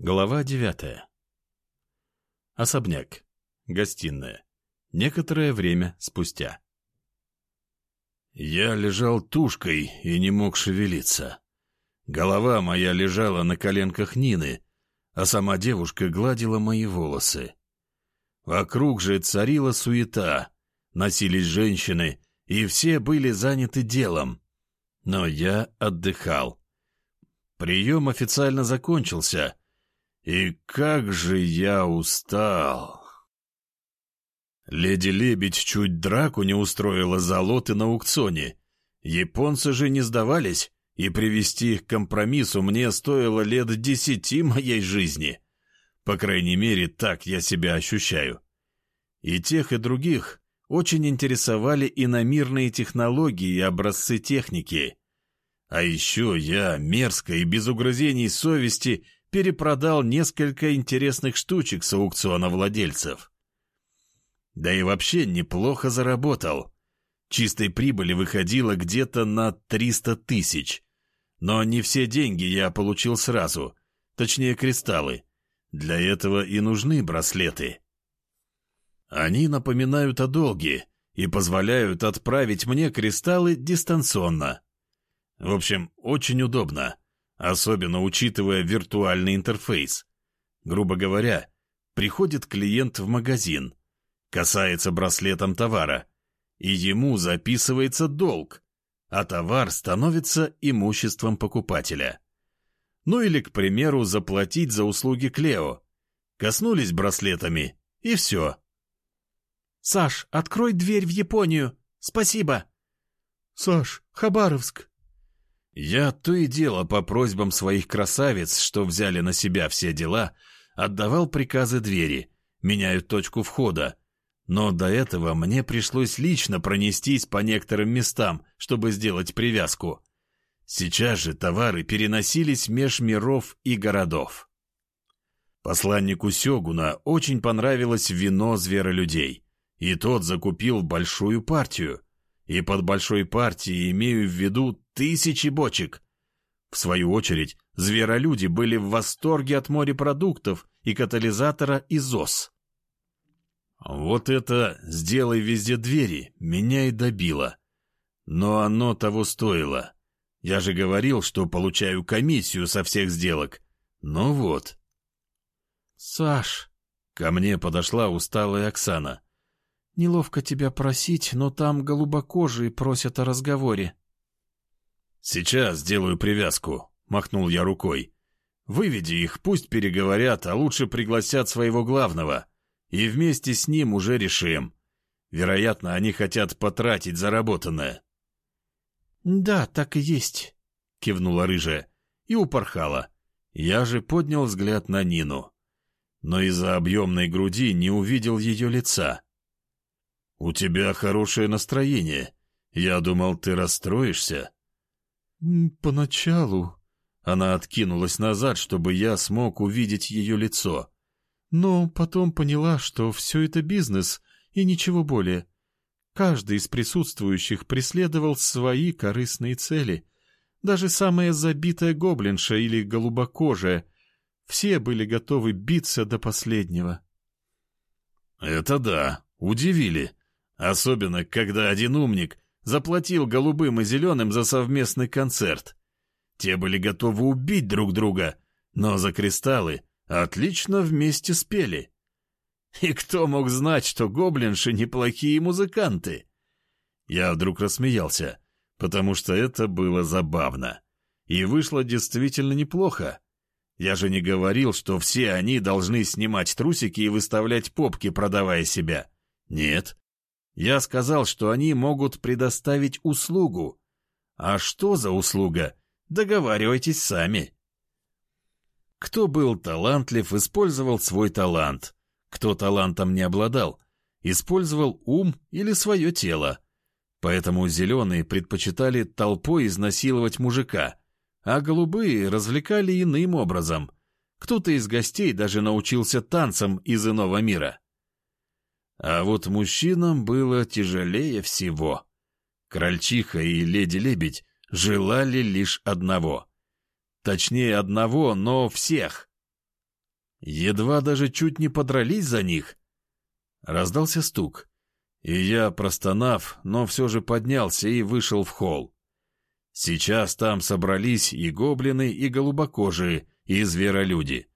Глава девятая. Особняк. Гостиная. Некоторое время спустя. Я лежал тушкой и не мог шевелиться. Голова моя лежала на коленках Нины, а сама девушка гладила мои волосы. Вокруг же царила суета, носились женщины, и все были заняты делом. Но я отдыхал. Прием официально закончился, и как же я устал! Леди Лебедь чуть драку не устроила за лоты на аукционе. Японцы же не сдавались, и привести их к компромиссу мне стоило лет десяти моей жизни. По крайней мере, так я себя ощущаю. И тех, и других очень интересовали иномирные технологии и образцы техники. А еще я, мерзко и без угрызений совести, перепродал несколько интересных штучек с аукциона владельцев. Да и вообще неплохо заработал. Чистой прибыли выходило где-то на 300 тысяч. Но не все деньги я получил сразу, точнее кристаллы. Для этого и нужны браслеты. Они напоминают о долге и позволяют отправить мне кристаллы дистанционно. В общем, очень удобно особенно учитывая виртуальный интерфейс. Грубо говоря, приходит клиент в магазин, касается браслетом товара, и ему записывается долг, а товар становится имуществом покупателя. Ну или, к примеру, заплатить за услуги Клео. Коснулись браслетами, и все. «Саш, открой дверь в Японию! Спасибо!» «Саш, Хабаровск!» Я то и дело по просьбам своих красавиц, что взяли на себя все дела, отдавал приказы двери, меняют точку входа. Но до этого мне пришлось лично пронестись по некоторым местам, чтобы сделать привязку. Сейчас же товары переносились меж миров и городов. Посланнику Сёгуна очень понравилось вино зверолюдей, и тот закупил большую партию. И под большой партией имею в виду тысячи бочек. В свою очередь, зверолюди были в восторге от морепродуктов и катализатора ИЗОС. Вот это «сделай везде двери» меня и добило. Но оно того стоило. Я же говорил, что получаю комиссию со всех сделок. Ну вот. «Саш!» — ко мне подошла усталая Оксана. «Неловко тебя просить, но там голубокожие просят о разговоре». «Сейчас сделаю привязку», — махнул я рукой. «Выведи их, пусть переговорят, а лучше пригласят своего главного. И вместе с ним уже решим. Вероятно, они хотят потратить заработанное». «Да, так и есть», — кивнула рыжая и упорхала. Я же поднял взгляд на Нину. Но из-за объемной груди не увидел ее лица. «У тебя хорошее настроение. Я думал, ты расстроишься». «Поначалу...» Она откинулась назад, чтобы я смог увидеть ее лицо. Но потом поняла, что все это бизнес и ничего более. Каждый из присутствующих преследовал свои корыстные цели. Даже самая забитая гоблинша или голубокожая. Все были готовы биться до последнего. «Это да, удивили. Особенно, когда один умник заплатил голубым и зеленым за совместный концерт. Те были готовы убить друг друга, но за кристаллы отлично вместе спели. И кто мог знать, что гоблинши неплохие музыканты? Я вдруг рассмеялся, потому что это было забавно. И вышло действительно неплохо. Я же не говорил, что все они должны снимать трусики и выставлять попки, продавая себя. Нет, я сказал, что они могут предоставить услугу. А что за услуга? Договаривайтесь сами. Кто был талантлив, использовал свой талант. Кто талантом не обладал, использовал ум или свое тело. Поэтому зеленые предпочитали толпой изнасиловать мужика, а голубые развлекали иным образом. Кто-то из гостей даже научился танцам из иного мира. А вот мужчинам было тяжелее всего. Крольчиха и леди-лебедь желали лишь одного. Точнее, одного, но всех. Едва даже чуть не подрались за них. Раздался стук, и я, простонав, но все же поднялся и вышел в холл. Сейчас там собрались и гоблины, и голубокожие, и зверолюди.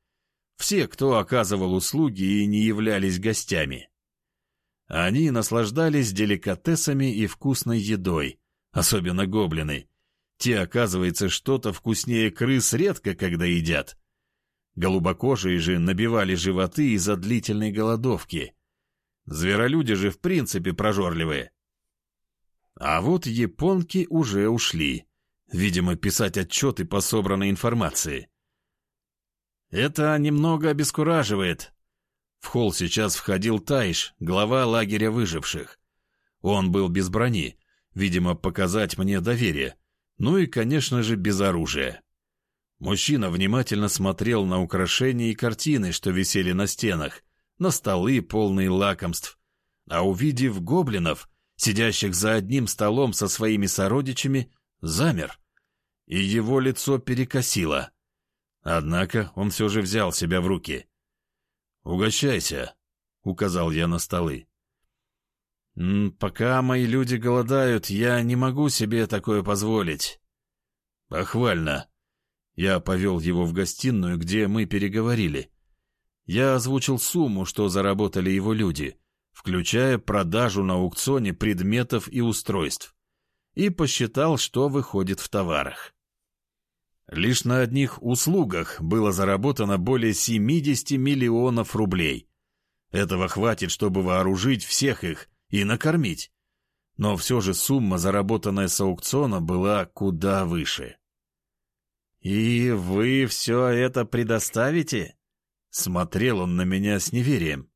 Все, кто оказывал услуги и не являлись гостями. Они наслаждались деликатесами и вкусной едой, особенно гоблины. Те, оказывается, что-то вкуснее крыс редко когда едят. Голубокожие же набивали животы из-за длительной голодовки. Зверолюди же в принципе прожорливые. А вот японки уже ушли. Видимо, писать отчеты по собранной информации. Это немного обескураживает. В холл сейчас входил Тайш, глава лагеря выживших. Он был без брони, видимо, показать мне доверие. Ну и, конечно же, без оружия. Мужчина внимательно смотрел на украшения и картины, что висели на стенах, на столы, полные лакомств. А увидев гоблинов, сидящих за одним столом со своими сородичами, замер. И его лицо перекосило. Однако он все же взял себя в руки. «Угощайся», — указал я на столы. «Пока мои люди голодают, я не могу себе такое позволить». «Похвально», я повел его в гостиную, где мы переговорили. Я озвучил сумму, что заработали его люди, включая продажу на аукционе предметов и устройств, и посчитал, что выходит в товарах. Лишь на одних услугах было заработано более 70 миллионов рублей. Этого хватит, чтобы вооружить всех их и накормить. Но все же сумма, заработанная с аукциона, была куда выше. «И вы все это предоставите?» Смотрел он на меня с неверием.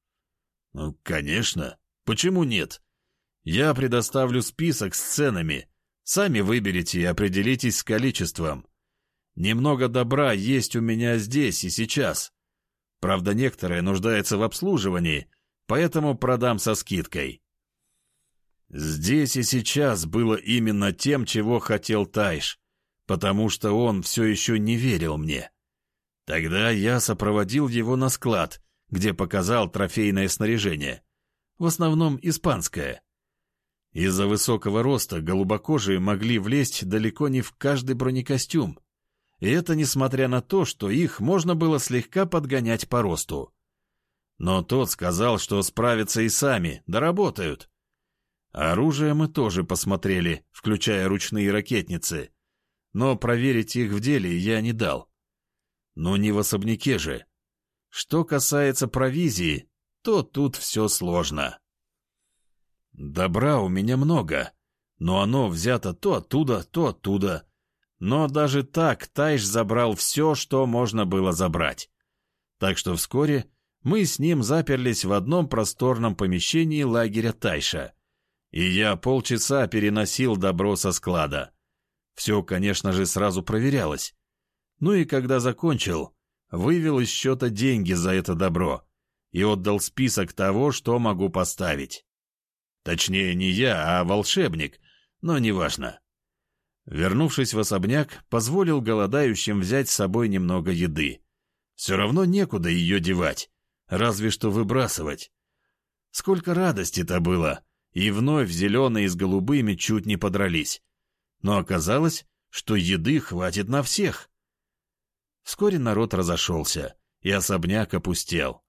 «Ну, конечно. Почему нет? Я предоставлю список с ценами. Сами выберите и определитесь с количеством. Немного добра есть у меня здесь и сейчас. Правда, некоторые нуждаются в обслуживании, поэтому продам со скидкой». Здесь и сейчас было именно тем, чего хотел Тайш потому что он все еще не верил мне. Тогда я сопроводил его на склад, где показал трофейное снаряжение, в основном испанское. Из-за высокого роста голубокожие могли влезть далеко не в каждый бронекостюм, и это несмотря на то, что их можно было слегка подгонять по росту. Но тот сказал, что справятся и сами, доработают. Оружие мы тоже посмотрели, включая ручные ракетницы — но проверить их в деле я не дал. Но не в особняке же. Что касается провизии, то тут все сложно. Добра у меня много, но оно взято то оттуда, то оттуда. Но даже так Тайш забрал все, что можно было забрать. Так что вскоре мы с ним заперлись в одном просторном помещении лагеря Тайша. И я полчаса переносил добро со склада. Все, конечно же, сразу проверялось. Ну и когда закончил, вывел из счета деньги за это добро и отдал список того, что могу поставить. Точнее, не я, а волшебник, но неважно. Вернувшись в особняк, позволил голодающим взять с собой немного еды. Все равно некуда ее девать, разве что выбрасывать. Сколько радости-то было, и вновь зеленые с голубыми чуть не подрались но оказалось, что еды хватит на всех. Вскоре народ разошелся, и особняк опустел.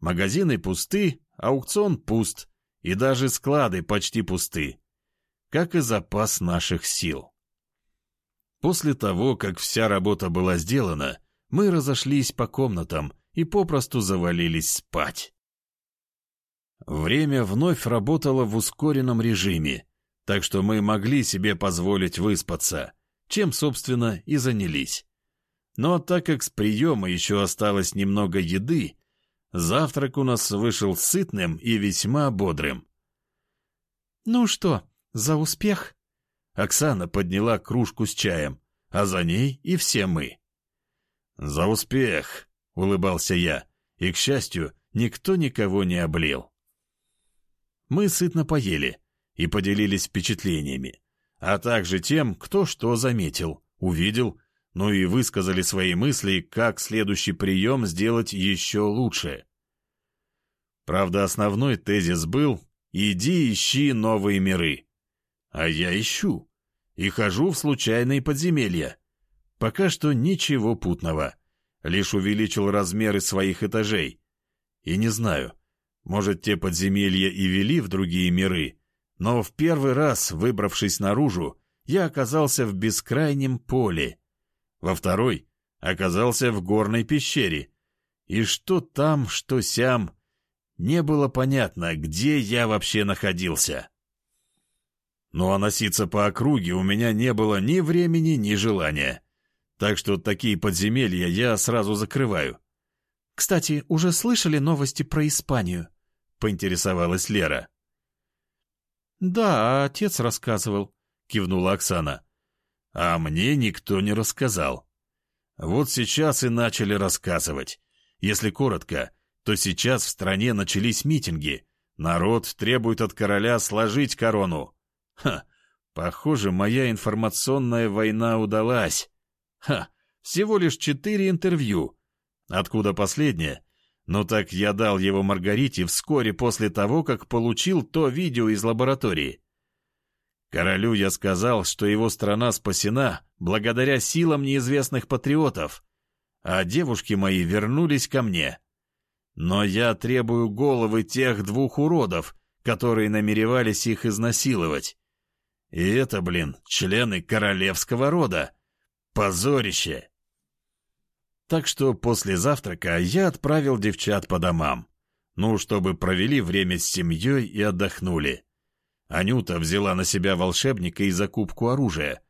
Магазины пусты, аукцион пуст, и даже склады почти пусты, как и запас наших сил. После того, как вся работа была сделана, мы разошлись по комнатам и попросту завалились спать. Время вновь работало в ускоренном режиме, так что мы могли себе позволить выспаться, чем, собственно, и занялись. Но так как с приема еще осталось немного еды, завтрак у нас вышел сытным и весьма бодрым. «Ну что, за успех?» Оксана подняла кружку с чаем, а за ней и все мы. «За успех!» — улыбался я, и, к счастью, никто никого не облил. Мы сытно поели, и поделились впечатлениями, а также тем, кто что заметил, увидел, ну и высказали свои мысли, как следующий прием сделать еще лучше. Правда, основной тезис был «иди ищи новые миры». А я ищу и хожу в случайные подземелья. Пока что ничего путного, лишь увеличил размеры своих этажей. И не знаю, может, те подземелья и вели в другие миры, но в первый раз, выбравшись наружу, я оказался в бескрайнем поле. Во второй оказался в горной пещере. И что там, что сям, не было понятно, где я вообще находился. Ну а носиться по округе у меня не было ни времени, ни желания. Так что такие подземелья я сразу закрываю. «Кстати, уже слышали новости про Испанию?» — поинтересовалась Лера. «Да, отец рассказывал», — кивнула Оксана. «А мне никто не рассказал. Вот сейчас и начали рассказывать. Если коротко, то сейчас в стране начались митинги. Народ требует от короля сложить корону. Ха, похоже, моя информационная война удалась. Ха, всего лишь четыре интервью. Откуда последнее? Ну так я дал его Маргарите вскоре после того, как получил то видео из лаборатории. Королю я сказал, что его страна спасена благодаря силам неизвестных патриотов, а девушки мои вернулись ко мне. Но я требую головы тех двух уродов, которые намеревались их изнасиловать. И это, блин, члены королевского рода. Позорище! Так что после завтрака я отправил девчат по домам. Ну, чтобы провели время с семьей и отдохнули. Анюта взяла на себя волшебника и закупку оружия.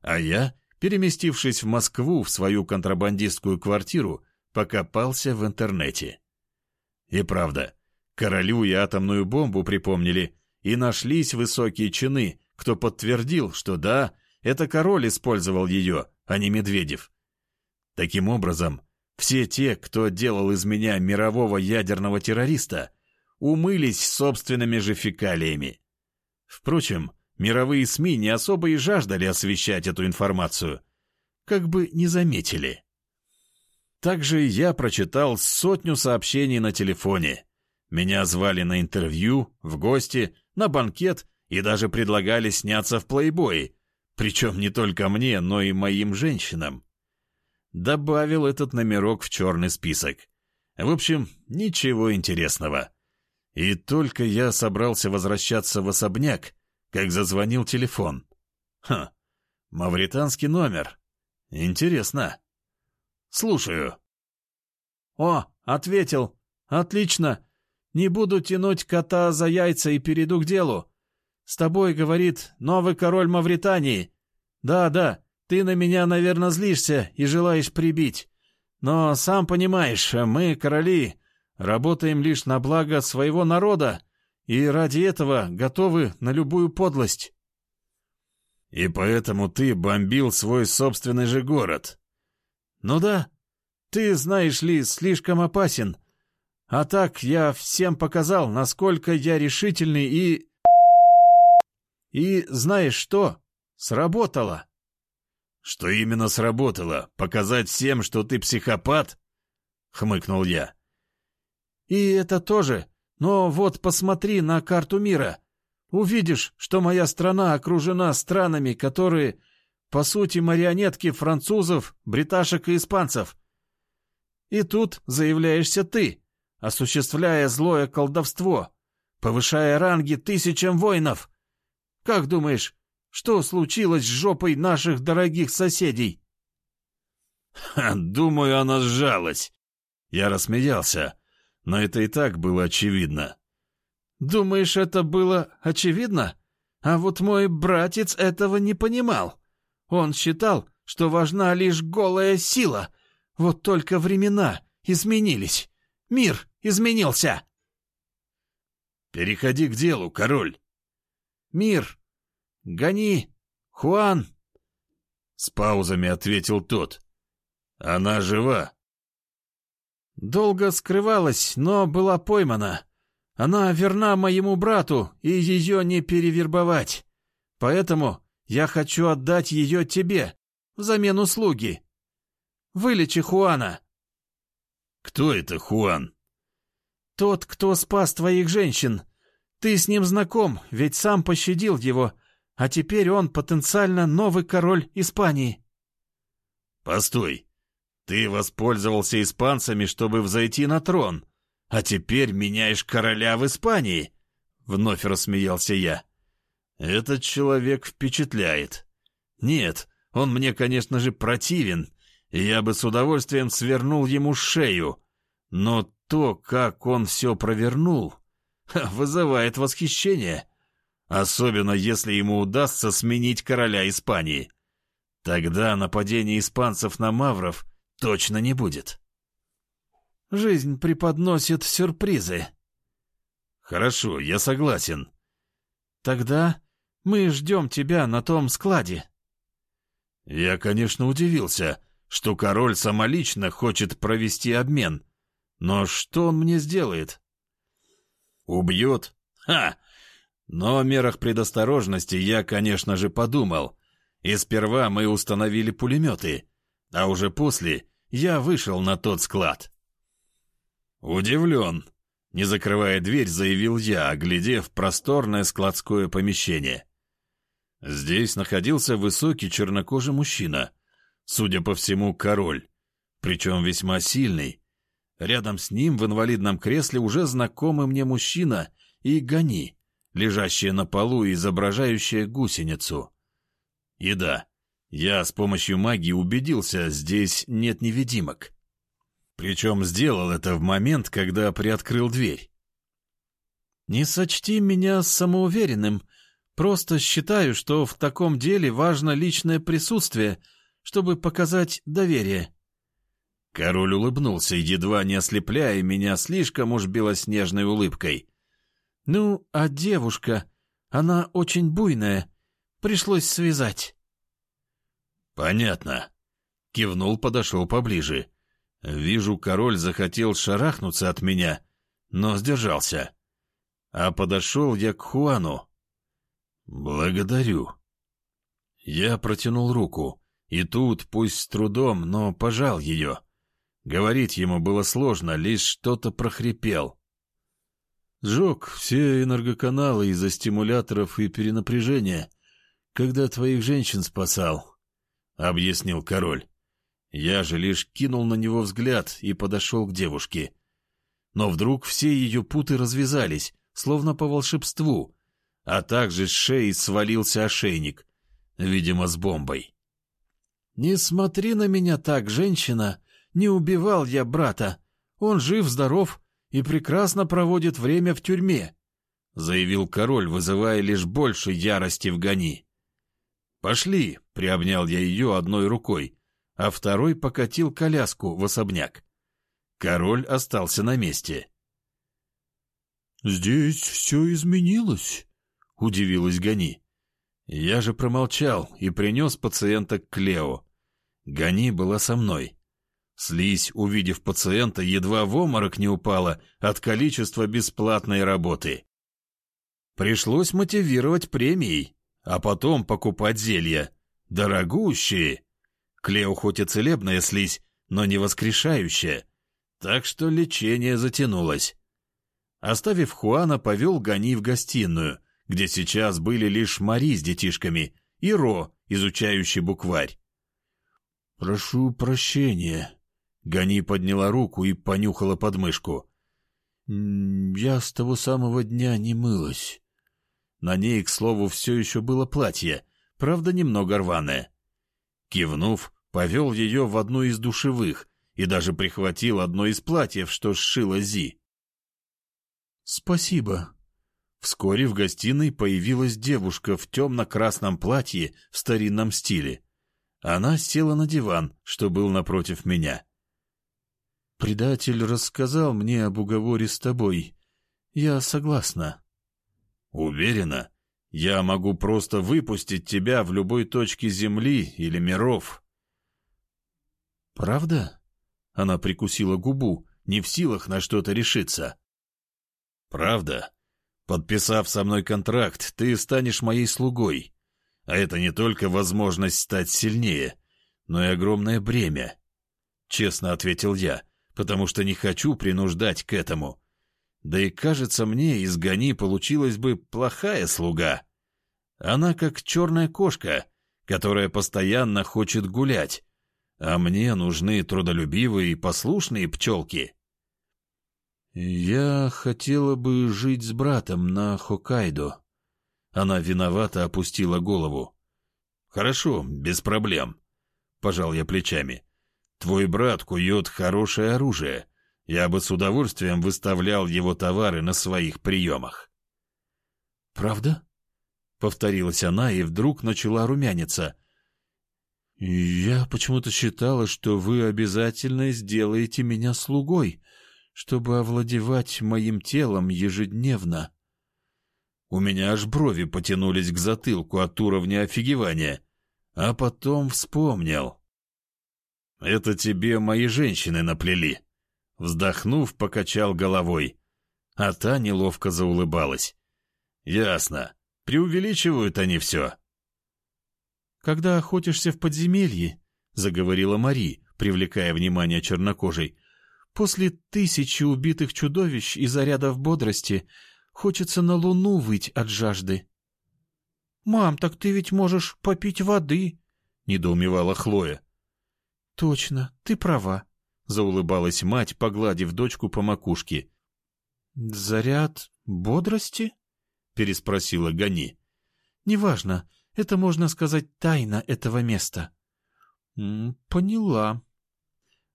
А я, переместившись в Москву в свою контрабандистскую квартиру, покопался в интернете. И правда, королю и атомную бомбу припомнили, и нашлись высокие чины, кто подтвердил, что да, это король использовал ее, а не Медведев. Таким образом, все те, кто делал из меня мирового ядерного террориста, умылись собственными же фекалиями. Впрочем, мировые СМИ не особо и жаждали освещать эту информацию. Как бы не заметили. Также я прочитал сотню сообщений на телефоне. Меня звали на интервью, в гости, на банкет и даже предлагали сняться в плейбое, причем не только мне, но и моим женщинам добавил этот номерок в черный список. В общем, ничего интересного. И только я собрался возвращаться в особняк, как зазвонил телефон. Ха, мавританский номер. Интересно. Слушаю. О, ответил. Отлично. Не буду тянуть кота за яйца и перейду к делу. С тобой, говорит, новый король Мавритании. Да, да, ты на меня, наверное, злишься и желаешь прибить. Но, сам понимаешь, мы, короли, работаем лишь на благо своего народа и ради этого готовы на любую подлость. И поэтому ты бомбил свой собственный же город. Ну да, ты, знаешь ли, слишком опасен. А так я всем показал, насколько я решительный и... И знаешь что? Сработало. «Что именно сработало? Показать всем, что ты психопат?» — хмыкнул я. «И это тоже. Но вот посмотри на карту мира. Увидишь, что моя страна окружена странами, которые, по сути, марионетки французов, бриташек и испанцев. И тут заявляешься ты, осуществляя злое колдовство, повышая ранги тысячам воинов. Как думаешь, что случилось с жопой наших дорогих соседей?» Ха, «Думаю, она сжалась». Я рассмеялся, но это и так было очевидно. «Думаешь, это было очевидно? А вот мой братец этого не понимал. Он считал, что важна лишь голая сила. Вот только времена изменились. Мир изменился». «Переходи к делу, король». «Мир «Гони! Хуан!» С паузами ответил тот. «Она жива?» «Долго скрывалась, но была поймана. Она верна моему брату, и ее не перевербовать. Поэтому я хочу отдать ее тебе, взамен услуги». Вылечи Хуана!» «Кто это Хуан?» «Тот, кто спас твоих женщин. Ты с ним знаком, ведь сам пощадил его, а теперь он потенциально новый король Испании». «Постой, ты воспользовался испанцами, чтобы взойти на трон, а теперь меняешь короля в Испании?» Вновь рассмеялся я. «Этот человек впечатляет. Нет, он мне, конечно же, противен, и я бы с удовольствием свернул ему шею, но то, как он все провернул, вызывает восхищение, особенно если ему удастся сменить короля Испании. Тогда нападение испанцев на мавров точно не будет. Жизнь преподносит сюрпризы. Хорошо, я согласен. Тогда мы ждем тебя на том складе. Я, конечно, удивился, что король самолично хочет провести обмен. Но что он мне сделает? Убьет? Ха! Но о мерах предосторожности я, конечно же, подумал. И сперва мы установили пулеметы, а уже после я вышел на тот склад. Удивлен. Не закрывая дверь, заявил я, оглядев просторное складское помещение. Здесь находился высокий чернокожий мужчина, судя по всему, король, причем весьма сильный. Рядом с ним в инвалидном кресле уже знакомый мне мужчина и гони, лежащие на полу и изображающие гусеницу. И да, я с помощью магии убедился, здесь нет невидимок. Причем сделал это в момент, когда приоткрыл дверь. «Не сочти меня самоуверенным. Просто считаю, что в таком деле важно личное присутствие, чтобы показать доверие». Король улыбнулся, едва не ослепляя меня слишком уж белоснежной улыбкой. «Ну, а девушка, она очень буйная. Пришлось связать». «Понятно». Кивнул, подошел поближе. Вижу, король захотел шарахнуться от меня, но сдержался. А подошел я к Хуану. «Благодарю». Я протянул руку, и тут, пусть с трудом, но пожал ее. Говорить ему было сложно, лишь что-то прохрипел. «Сжег все энергоканалы из-за стимуляторов и перенапряжения, когда твоих женщин спасал», — объяснил король. Я же лишь кинул на него взгляд и подошел к девушке. Но вдруг все ее путы развязались, словно по волшебству, а также с шеи свалился ошейник, видимо, с бомбой. «Не смотри на меня так, женщина! Не убивал я брата! Он жив-здоров и прекрасно проводит время в тюрьме!» — заявил король, вызывая лишь больше ярости в гони. «Пошли!» — приобнял я ее одной рукой, а второй покатил коляску в особняк. Король остался на месте. «Здесь все изменилось», — удивилась Гани. Я же промолчал и принес пациента к Клео. Гани была со мной. Слизь, увидев пациента, едва в оморок не упала от количества бесплатной работы. Пришлось мотивировать премией а потом покупать зелья. Дорогущие. Клео хоть и целебная слизь, но не воскрешающая. Так что лечение затянулось. Оставив Хуана, повел Гани в гостиную, где сейчас были лишь Мари с детишками и Ро, изучающий букварь. «Прошу прощения». Гани подняла руку и понюхала подмышку. «Я с того самого дня не мылась». На ней, к слову, все еще было платье, правда, немного рваное. Кивнув, повел ее в одну из душевых и даже прихватил одно из платьев, что сшила Зи. «Спасибо». Вскоре в гостиной появилась девушка в темно-красном платье в старинном стиле. Она села на диван, что был напротив меня. «Предатель рассказал мне об уговоре с тобой. Я согласна». Уверена, я могу просто выпустить тебя в любой точке Земли или миров. Правда? Она прикусила губу, не в силах на что-то решиться. Правда? Подписав со мной контракт, ты станешь моей слугой. А это не только возможность стать сильнее, но и огромное бремя. — честно ответил я, потому что не хочу принуждать к этому. Да и, кажется мне, из Гани получилась бы плохая слуга. Она как черная кошка, которая постоянно хочет гулять, а мне нужны трудолюбивые и послушные пчелки. «Я хотела бы жить с братом на Хоккайдо». Она виновато опустила голову. «Хорошо, без проблем», — пожал я плечами. «Твой брат кует хорошее оружие. Я бы с удовольствием выставлял его товары на своих приемах». «Правда?» — повторилась она и вдруг начала румяниться. «Я почему-то считала, что вы обязательно сделаете меня слугой, чтобы овладевать моим телом ежедневно». У меня аж брови потянулись к затылку от уровня офигевания, а потом вспомнил. «Это тебе мои женщины наплели». Вздохнув, покачал головой, а та неловко заулыбалась. «Ясно. Преувеличивают они все». «Когда охотишься в подземелье», — заговорила Мари, привлекая внимание чернокожей, «после тысячи убитых чудовищ и зарядов бодрости хочется на луну выть от жажды». «Мам, так ты ведь можешь попить воды», — недоумевала Хлоя. «Точно, ты права», — заулыбалась мать, погладив дочку по макушке. «Заряд бодрости?» переспросила Гани. «Неважно, это, можно сказать, тайна этого места». «Поняла».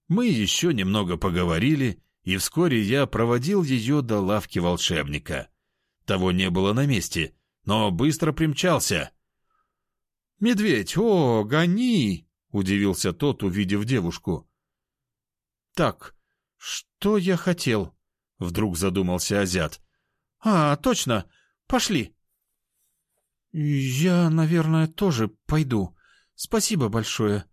Мы еще немного поговорили, и вскоре я проводил ее до лавки волшебника. Того не было на месте, но быстро примчался. «Медведь, о, гони!» — удивился тот, увидев девушку. «Так, что я хотел?» — вдруг задумался Азят. «А, точно, Пошли. Я, наверное, тоже пойду. Спасибо большое.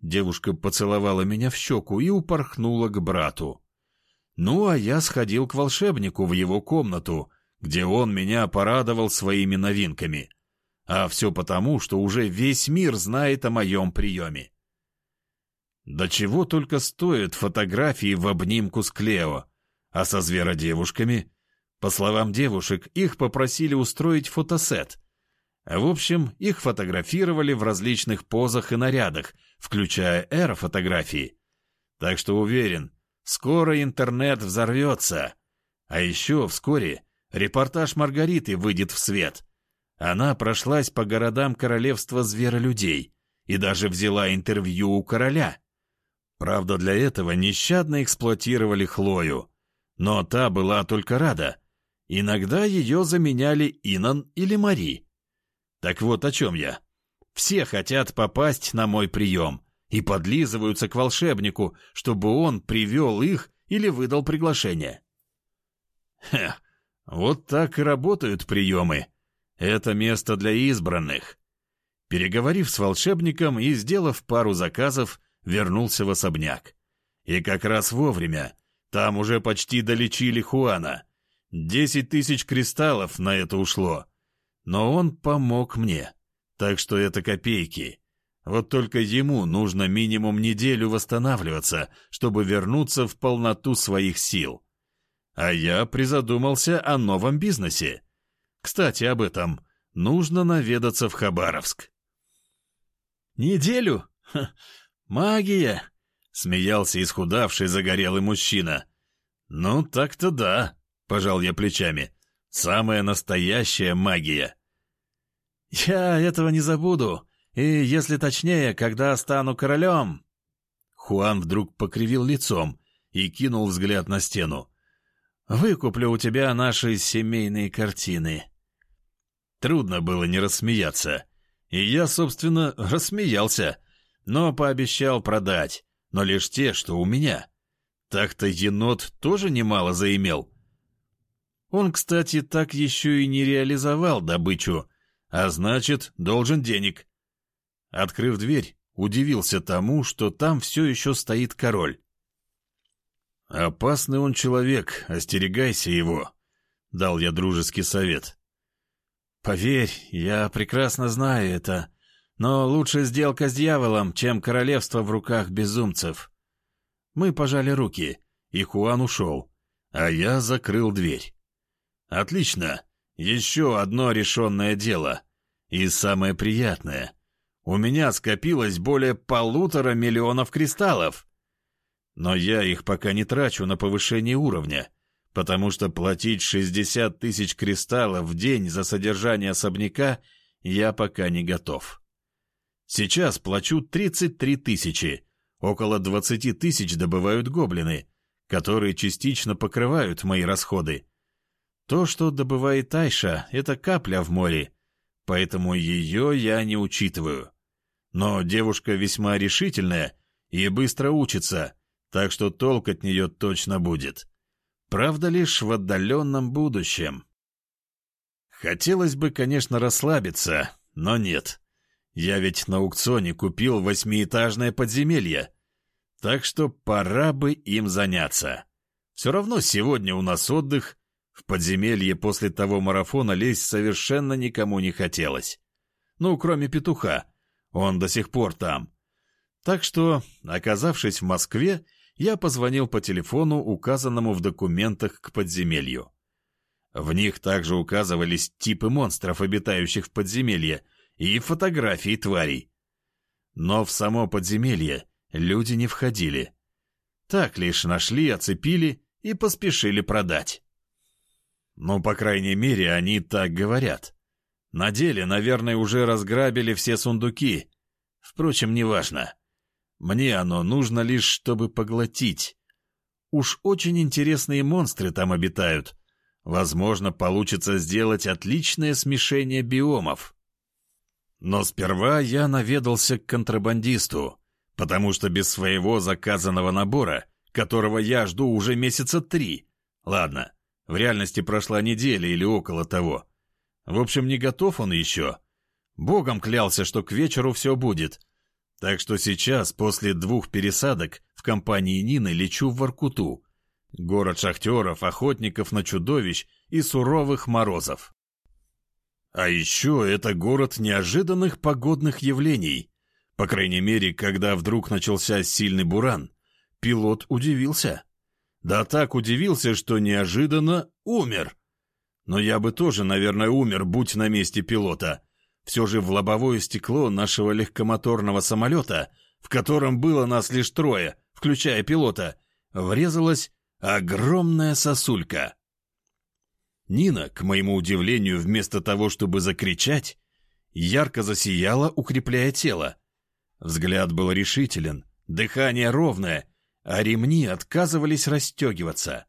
Девушка поцеловала меня в щеку и упорхнула к брату. Ну, а я сходил к волшебнику в его комнату, где он меня порадовал своими новинками. А все потому, что уже весь мир знает о моем приеме. До чего только стоят фотографии в обнимку с Клео, а со зверодевушками по словам девушек, их попросили устроить фотосет. В общем, их фотографировали в различных позах и нарядах, включая эрофотографии. Так что уверен, скоро интернет взорвется. А еще вскоре репортаж Маргариты выйдет в свет. Она прошлась по городам королевства зверолюдей и даже взяла интервью у короля. Правда, для этого нещадно эксплуатировали Хлою. Но та была только рада, Иногда ее заменяли Инан или Мари. Так вот о чем я. Все хотят попасть на мой прием и подлизываются к волшебнику, чтобы он привел их или выдал приглашение. Хе, вот так и работают приемы. Это место для избранных. Переговорив с волшебником и сделав пару заказов, вернулся в особняк. И как раз вовремя. Там уже почти долечили Хуана — Десять тысяч кристаллов на это ушло. Но он помог мне. Так что это копейки. Вот только ему нужно минимум неделю восстанавливаться, чтобы вернуться в полноту своих сил. А я призадумался о новом бизнесе. Кстати, об этом. Нужно наведаться в Хабаровск. «Неделю? Ха, магия!» — смеялся исхудавший загорелый мужчина. «Ну, так-то да», Пожал я плечами. Самая настоящая магия. Я этого не забуду. И, если точнее, когда стану королем... Хуан вдруг покривил лицом и кинул взгляд на стену. «Выкуплю у тебя наши семейные картины». Трудно было не рассмеяться. И я, собственно, рассмеялся, но пообещал продать, но лишь те, что у меня. Так-то енот тоже немало заимел. Он, кстати, так еще и не реализовал добычу, а значит, должен денег. Открыв дверь, удивился тому, что там все еще стоит король. «Опасный он человек, остерегайся его», — дал я дружеский совет. «Поверь, я прекрасно знаю это, но лучше сделка с дьяволом, чем королевство в руках безумцев». Мы пожали руки, и Хуан ушел, а я закрыл дверь. Отлично, еще одно решенное дело. И самое приятное. У меня скопилось более полутора миллионов кристаллов. Но я их пока не трачу на повышение уровня, потому что платить 60 тысяч кристаллов в день за содержание особняка я пока не готов. Сейчас плачу 33 тысячи, около 20 тысяч добывают гоблины, которые частично покрывают мои расходы. То, что добывает Айша, это капля в море, поэтому ее я не учитываю. Но девушка весьма решительная и быстро учится, так что толк от нее точно будет. Правда, лишь в отдаленном будущем. Хотелось бы, конечно, расслабиться, но нет. Я ведь на аукционе купил восьмиэтажное подземелье, так что пора бы им заняться. Все равно сегодня у нас отдых, в подземелье после того марафона лезть совершенно никому не хотелось. Ну, кроме петуха, он до сих пор там. Так что, оказавшись в Москве, я позвонил по телефону, указанному в документах к подземелью. В них также указывались типы монстров, обитающих в подземелье, и фотографии тварей. Но в само подземелье люди не входили. Так лишь нашли, оцепили и поспешили продать. Ну, по крайней мере, они так говорят. На деле, наверное, уже разграбили все сундуки. Впрочем, неважно. Мне оно нужно лишь, чтобы поглотить. Уж очень интересные монстры там обитают. Возможно, получится сделать отличное смешение биомов. Но сперва я наведался к контрабандисту, потому что без своего заказанного набора, которого я жду уже месяца три, ладно, в реальности прошла неделя или около того. В общем, не готов он еще. Богом клялся, что к вечеру все будет, так что сейчас, после двух пересадок, в компании Нины лечу в Воркуту. Город шахтеров, охотников на чудовищ и суровых морозов. А еще это город неожиданных погодных явлений. По крайней мере, когда вдруг начался сильный буран, пилот удивился. Да так удивился, что неожиданно умер. Но я бы тоже, наверное, умер, будь на месте пилота. Все же в лобовое стекло нашего легкомоторного самолета, в котором было нас лишь трое, включая пилота, врезалась огромная сосулька. Нина, к моему удивлению, вместо того, чтобы закричать, ярко засияла, укрепляя тело. Взгляд был решителен, дыхание ровное, а ремни отказывались расстегиваться.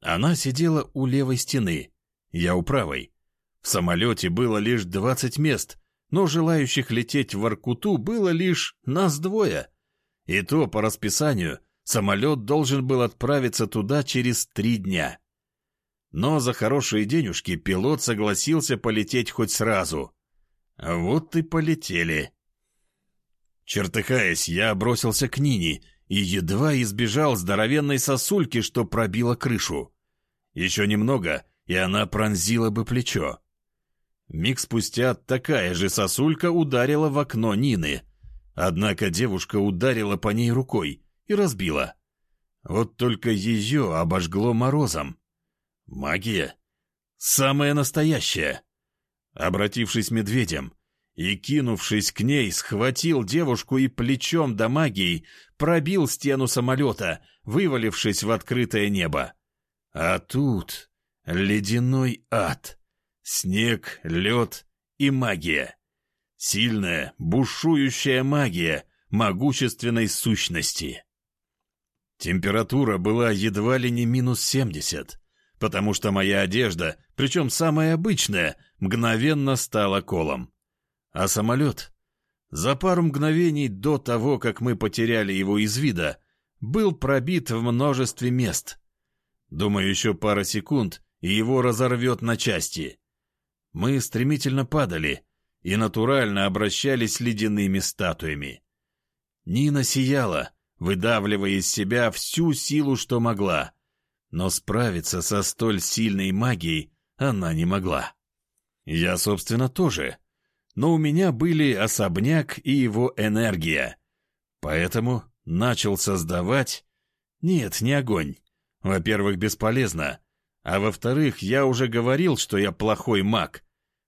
Она сидела у левой стены, я у правой. В самолете было лишь 20 мест, но желающих лететь в Воркуту было лишь нас двое. И то по расписанию самолет должен был отправиться туда через три дня. Но за хорошие денежки пилот согласился полететь хоть сразу. Вот и полетели. Чертыхаясь, я бросился к Нине и едва избежал здоровенной сосульки, что пробила крышу. Еще немного, и она пронзила бы плечо. Миг спустя такая же сосулька ударила в окно Нины. Однако девушка ударила по ней рукой и разбила. Вот только ее обожгло морозом. Магия? Самая настоящая. Обратившись медведем и кинувшись к ней, схватил девушку и плечом до магии пробил стену самолета, вывалившись в открытое небо. А тут ледяной ад. Снег, лед и магия. Сильная, бушующая магия могущественной сущности. Температура была едва ли не минус семьдесят, потому что моя одежда, причем самая обычная, мгновенно стала колом. А самолет? За пару мгновений до того, как мы потеряли его из вида, был пробит в множестве мест. Думаю, еще пара секунд, и его разорвет на части. Мы стремительно падали и натурально обращались ледяными статуями. Нина сияла, выдавливая из себя всю силу, что могла, но справиться со столь сильной магией она не могла. Я, собственно, тоже, но у меня были особняк и его энергия, поэтому начал создавать... Нет, не огонь. Во-первых, бесполезно. А во-вторых, я уже говорил, что я плохой маг.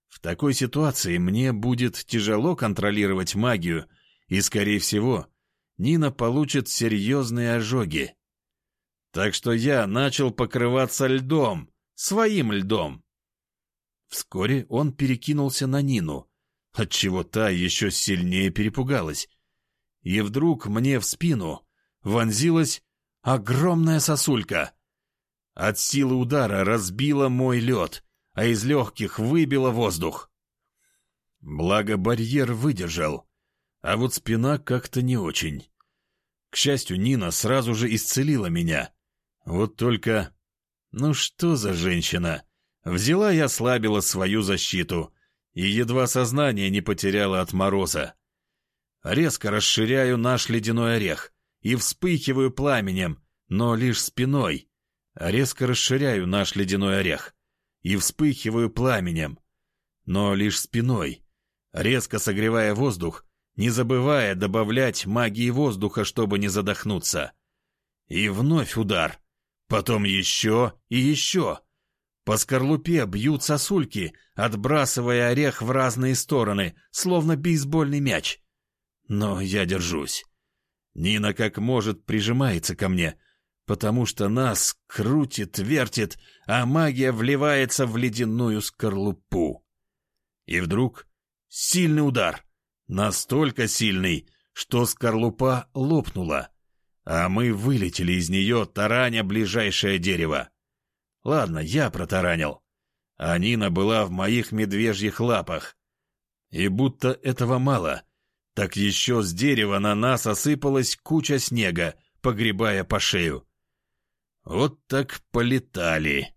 В такой ситуации мне будет тяжело контролировать магию, и, скорее всего, Нина получит серьезные ожоги. Так что я начал покрываться льдом, своим льдом. Вскоре он перекинулся на Нину, отчего та еще сильнее перепугалась. И вдруг мне в спину вонзилась огромная сосулька. От силы удара разбила мой лед, а из легких выбило воздух. Благо барьер выдержал, а вот спина как-то не очень. К счастью, Нина сразу же исцелила меня. Вот только... Ну что за женщина? Взяла и ослабила свою защиту, и едва сознание не потеряла от мороза. Резко расширяю наш ледяной орех и вспыхиваю пламенем, но лишь спиной. Резко расширяю наш ледяной орех и вспыхиваю пламенем, но лишь спиной. Резко согревая воздух, не забывая добавлять магии воздуха, чтобы не задохнуться. И вновь удар. Потом еще и еще. По скорлупе бьют сосульки, отбрасывая орех в разные стороны, словно бейсбольный мяч. Но я держусь. Нина как может прижимается ко мне, потому что нас крутит, вертит, а магия вливается в ледяную скорлупу. И вдруг сильный удар, настолько сильный, что скорлупа лопнула, а мы вылетели из нее, тараня ближайшее дерево. Ладно, я протаранил. А Нина была в моих медвежьих лапах. И будто этого мало, так еще с дерева на нас осыпалась куча снега, погребая по шею. Вот так полетали.